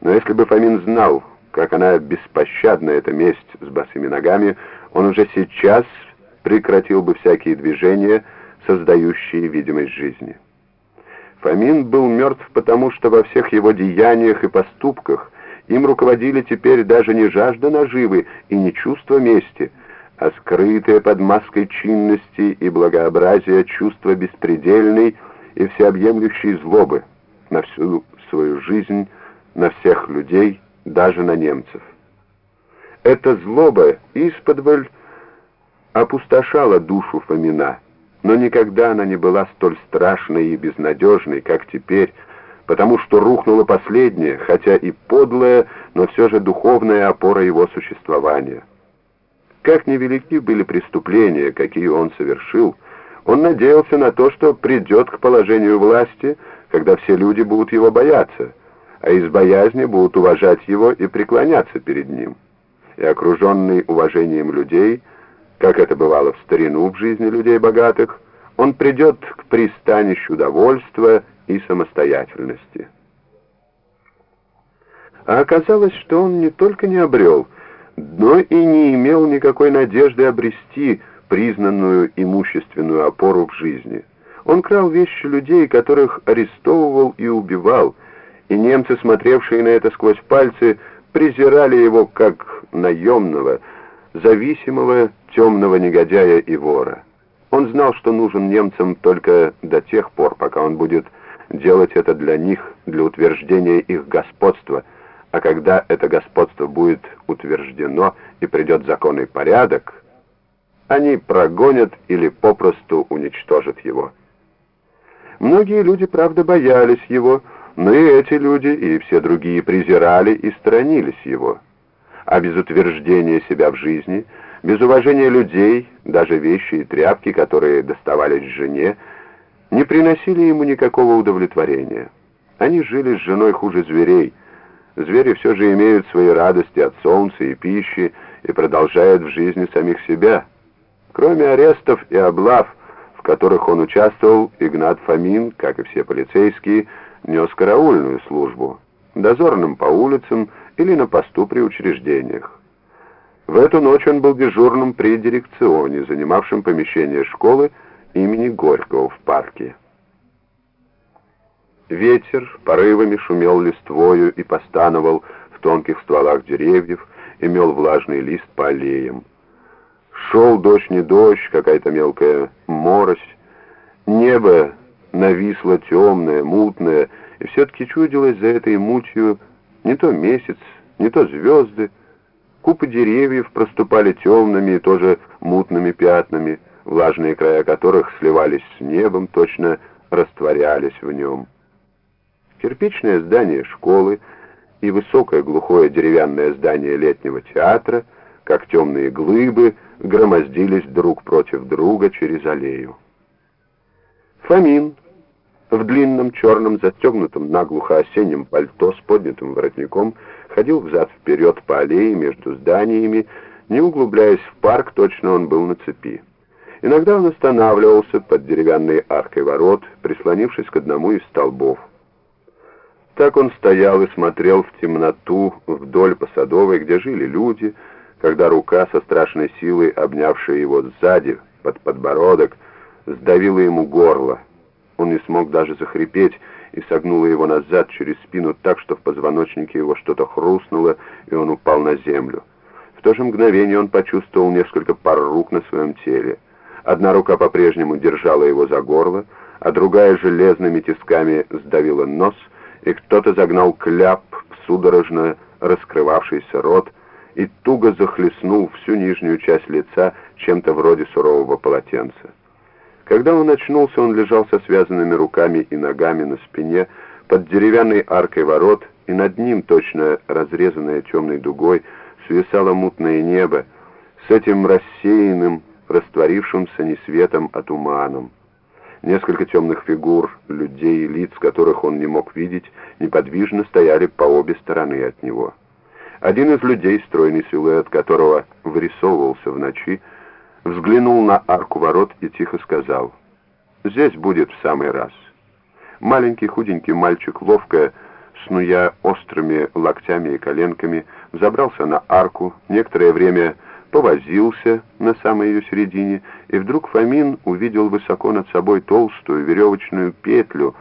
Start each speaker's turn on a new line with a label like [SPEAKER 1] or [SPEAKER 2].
[SPEAKER 1] Но если бы Фомин знал, как она беспощадна, эта месть с босыми ногами, он уже сейчас прекратил бы всякие движения, создающие видимость жизни. Фомин был мертв потому, что во всех его деяниях и поступках им руководили теперь даже не жажда наживы и не чувство мести, а скрытое под маской чинности и благообразия чувство беспредельной и всеобъемлющей злобы на всю свою жизнь, на всех людей, даже на немцев. Эта злоба исподволь опустошала душу Фомина, но никогда она не была столь страшной и безнадежной, как теперь, потому что рухнула последняя, хотя и подлая, но все же духовная опора его существования. Как невелики были преступления, какие он совершил, он надеялся на то, что придет к положению власти, когда все люди будут его бояться, а из боязни будут уважать его и преклоняться перед ним. И окруженный уважением людей, как это бывало в старину в жизни людей богатых, он придет к пристанищу довольства и самостоятельности. А оказалось, что он не только не обрел, но и не имел никакой надежды обрести признанную имущественную опору в жизни. Он крал вещи людей, которых арестовывал и убивал, и немцы, смотревшие на это сквозь пальцы, презирали его как наемного, зависимого, темного негодяя и вора. Он знал, что нужен немцам только до тех пор, пока он будет делать это для них, для утверждения их господства, а когда это господство будет утверждено и придет законный порядок, они прогонят или попросту уничтожат его. Многие люди, правда, боялись его, но и эти люди, и все другие презирали и сторонились его. А без утверждения себя в жизни – без уважения людей, даже вещи и тряпки, которые доставались жене, не приносили ему никакого удовлетворения. Они жили с женой хуже зверей. Звери все же имеют свои радости от солнца и пищи и продолжают в жизни самих себя. Кроме арестов и облав, в которых он участвовал, Игнат Фомин, как и все полицейские, нес караульную службу, дозорным по улицам или на посту при учреждениях. В эту ночь он был дежурным при дирекционе, занимавшем помещение школы имени Горького в парке. Ветер порывами шумел листвою и постановал в тонких стволах деревьев и мел влажный лист по аллеям. Шел дождь не дождь, какая-то мелкая морось. Небо нависло темное, мутное, и все-таки чудилось за этой мутью не то месяц, не то звезды, Купы деревьев проступали темными и тоже мутными пятнами, влажные края которых сливались с небом, точно растворялись в нем. Кирпичное здание школы и высокое глухое деревянное здание летнего театра, как темные глыбы, громоздились друг против друга через аллею. Фомин в длинном черном застегнутом наглухо осеннем пальто с поднятым воротником ходил взад-вперед по аллее между зданиями, не углубляясь в парк, точно он был на цепи. Иногда он останавливался под деревянной аркой ворот, прислонившись к одному из столбов. Так он стоял и смотрел в темноту вдоль по Садовой, где жили люди, когда рука со страшной силой, обнявшая его сзади, под подбородок, сдавила ему горло. Он не смог даже захрипеть, и согнула его назад через спину так, что в позвоночнике его что-то хрустнуло, и он упал на землю. В то же мгновение он почувствовал несколько пар рук на своем теле. Одна рука по-прежнему держала его за горло, а другая железными тисками сдавила нос, и кто-то загнал кляп в судорожно раскрывавшийся рот и туго захлестнул всю нижнюю часть лица чем-то вроде сурового полотенца. Когда он очнулся, он лежал со связанными руками и ногами на спине под деревянной аркой ворот, и над ним, точно разрезанное темной дугой, свисало мутное небо с этим рассеянным, растворившимся не светом, а туманом. Несколько темных фигур, людей и лиц, которых он не мог видеть, неподвижно стояли по обе стороны от него. Один из людей, стройный силуэт которого вырисовывался в ночи, взглянул на арку ворот и тихо сказал, «Здесь будет в самый раз». Маленький худенький мальчик ловко, снуя острыми локтями и коленками, забрался на арку, некоторое время повозился на самой ее середине, и вдруг Фомин увидел высоко над собой толстую веревочную петлю,